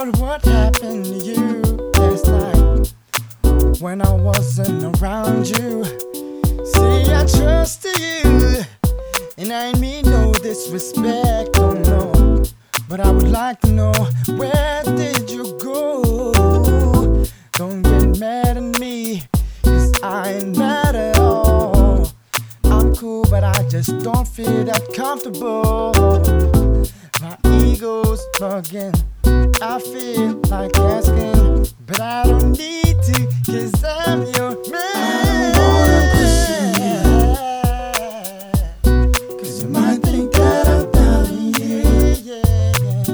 What happened to you last night when I wasn't around you? See, I trusted you, and I mean no disrespect, oh no. But I would like to know where did you go? Don't get mad at me, cause I ain't mad at all. I'm cool, but I just don't feel that comfortable. My ego's bugging. I feel like asking, but I don't need to, cause I'm your man. Cause you might think that I'm doubting you. Yeah, yeah.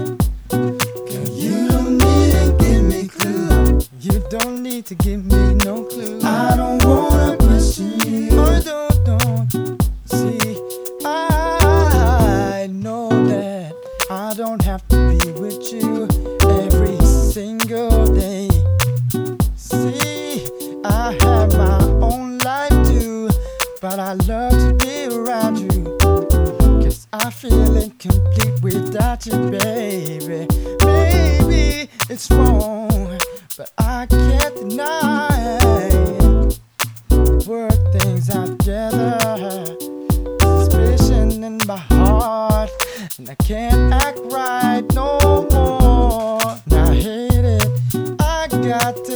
Girl, you don't need to give me clue. You don't need to give me no clue. I don't wanna question you. Oh, don't, don't. See, I know that I don't have to single day. See, I have my own life too, but I love to be around you. Cause I feel incomplete without you, baby. Maybe it's wrong, but I can't deny. Work things out together. Suspicion in my heart, and I can't act right no got to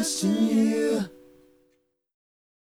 destiny.